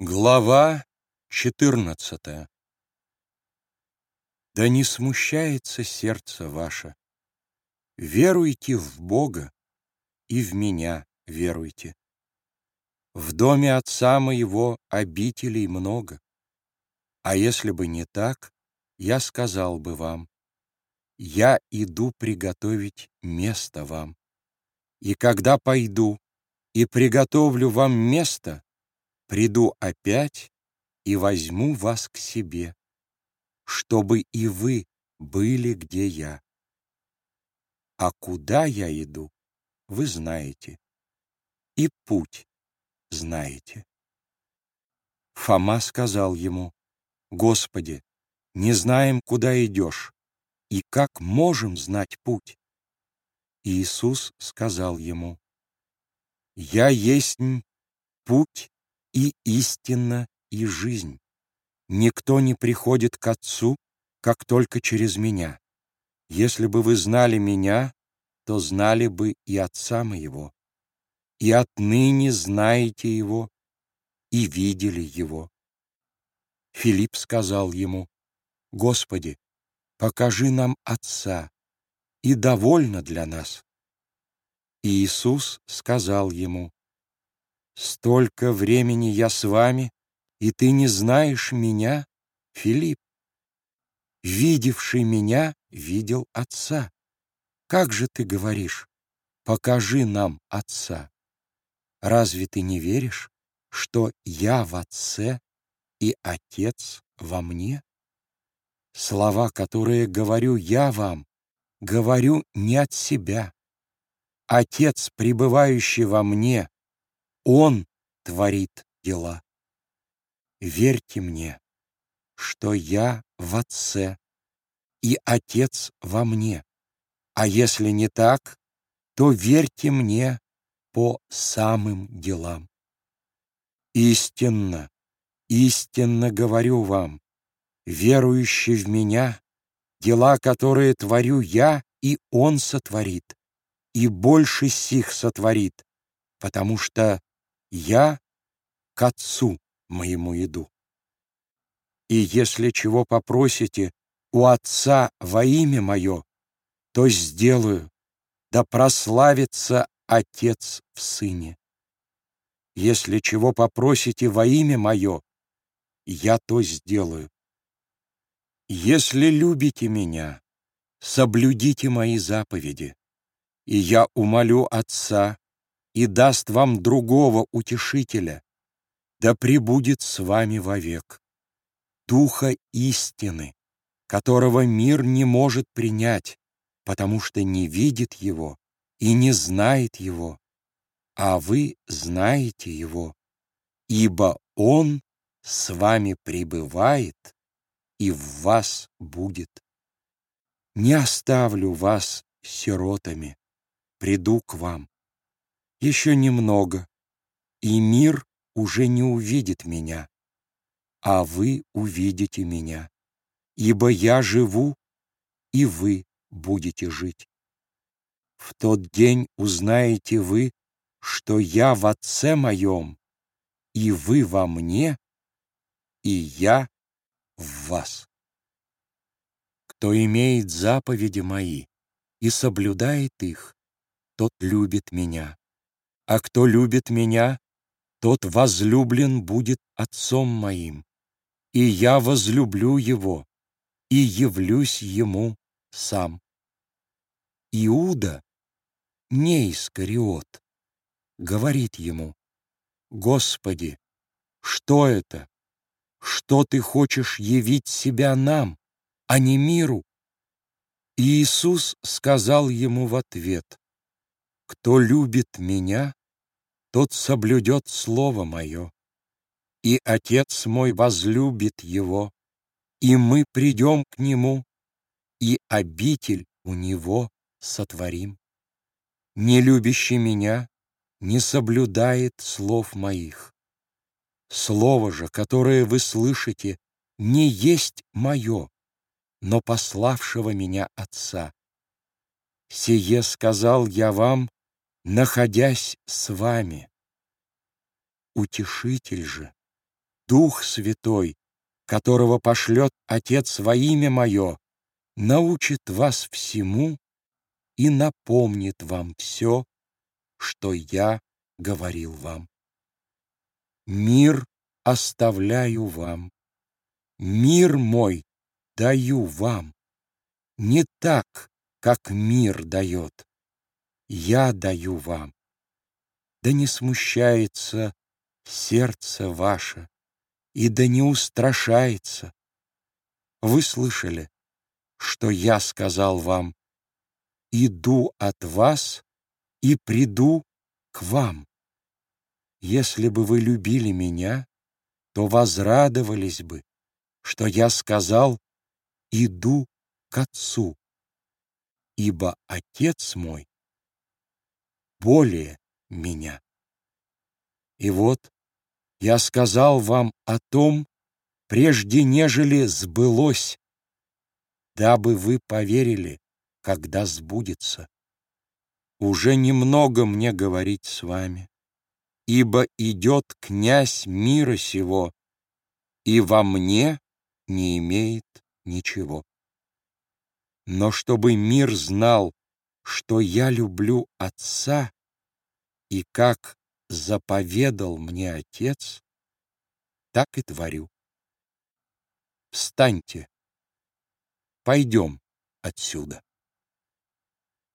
Глава 14 Да не смущается сердце ваше. Веруйте в Бога и в меня веруйте. В доме Отца моего обителей много. А если бы не так, я сказал бы вам, я иду приготовить место вам. И когда пойду и приготовлю вам место, приду опять и возьму вас к себе, чтобы и вы были, где я. А куда я иду, вы знаете, и путь знаете. Фома сказал ему, «Господи, не знаем, куда идешь, и как можем знать путь?» Иисус сказал ему, «Я есть путь и истина, и жизнь. Никто не приходит к Отцу, как только через Меня. Если бы вы знали Меня, то знали бы и Отца Моего. И отныне знаете Его, и видели Его. Филипп сказал ему, «Господи, покажи нам Отца, и довольно для нас». И Иисус сказал ему, Столько времени я с вами, и ты не знаешь меня, Филипп. Видевший меня, видел Отца. Как же ты говоришь, покажи нам Отца? Разве ты не веришь, что я в Отце и Отец во мне? Слова, которые говорю я вам, говорю не от себя. Отец, пребывающий во мне, он творит дела. Верьте мне, что я в Отце, и Отец во мне. А если не так, то верьте мне по самым делам. Истинно, истинно говорю вам, верующий в меня, дела, которые творю я, и Он сотворит, и больше сих сотворит, потому что я к Отцу моему иду. И если чего попросите у Отца во имя Мое, то сделаю, да прославится Отец в Сыне. Если чего попросите во имя Мое, я то сделаю. Если любите Меня, соблюдите Мои заповеди, и я умолю Отца, и даст вам другого утешителя, да пребудет с вами вовек. Духа истины, которого мир не может принять, потому что не видит его и не знает его, а вы знаете его, ибо он с вами пребывает и в вас будет. Не оставлю вас сиротами, приду к вам. Еще немного, и мир уже не увидит меня, а вы увидите меня, ибо я живу, и вы будете жить. В тот день узнаете вы, что я в Отце моем, и вы во мне, и я в вас. Кто имеет заповеди мои и соблюдает их, тот любит меня а кто любит меня, тот возлюблен будет Отцом моим, и я возлюблю его и явлюсь ему сам. Иуда, не Искариот, говорит ему, «Господи, что это? Что ты хочешь явить себя нам, а не миру?» Иисус сказал ему в ответ, кто любит меня, тот соблюдет слово мое, и Отец мой возлюбит его, и мы придем к нему, и обитель у него сотворим. Не любящий меня не соблюдает слов моих. Слово же, которое вы слышите, не есть мое, но пославшего меня Отца. Сие сказал я вам, находясь с вами. Утешитель же, Дух Святой, которого пошлет Отец во имя Мое, научит вас всему и напомнит вам все, что я говорил вам. Мир оставляю вам, мир мой даю вам, не так, как мир дает, я даю вам. Да не смущается сердце ваше, и да не устрашается. Вы слышали, что я сказал вам, иду от вас и приду к вам. Если бы вы любили меня, то возрадовались бы, что я сказал, иду к Отцу, ибо Отец мой более меня. И вот я сказал вам о том, прежде нежели сбылось, дабы вы поверили, когда сбудется. Уже немного мне говорить с вами, ибо идет князь мира сего, и во мне не имеет ничего. Но чтобы мир знал, что я люблю Отца, и как заповедал мне Отец, так и творю. Встаньте, пойдем отсюда.